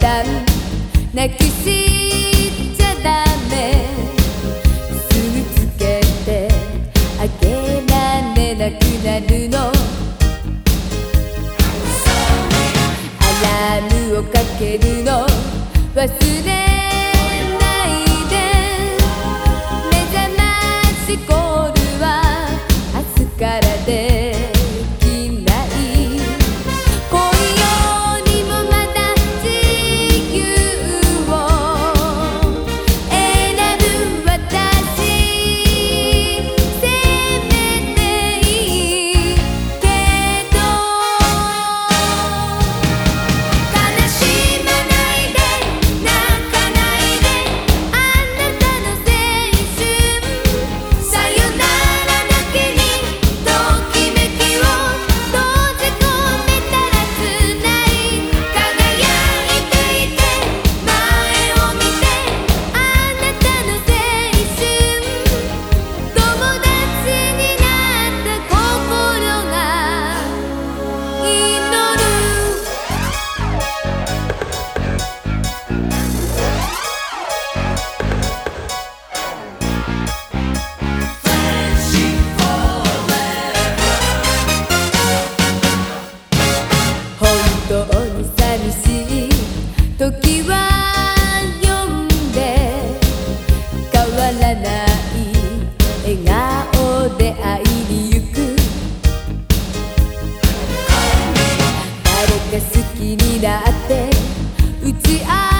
dan Nakisi 好きになって打ち合う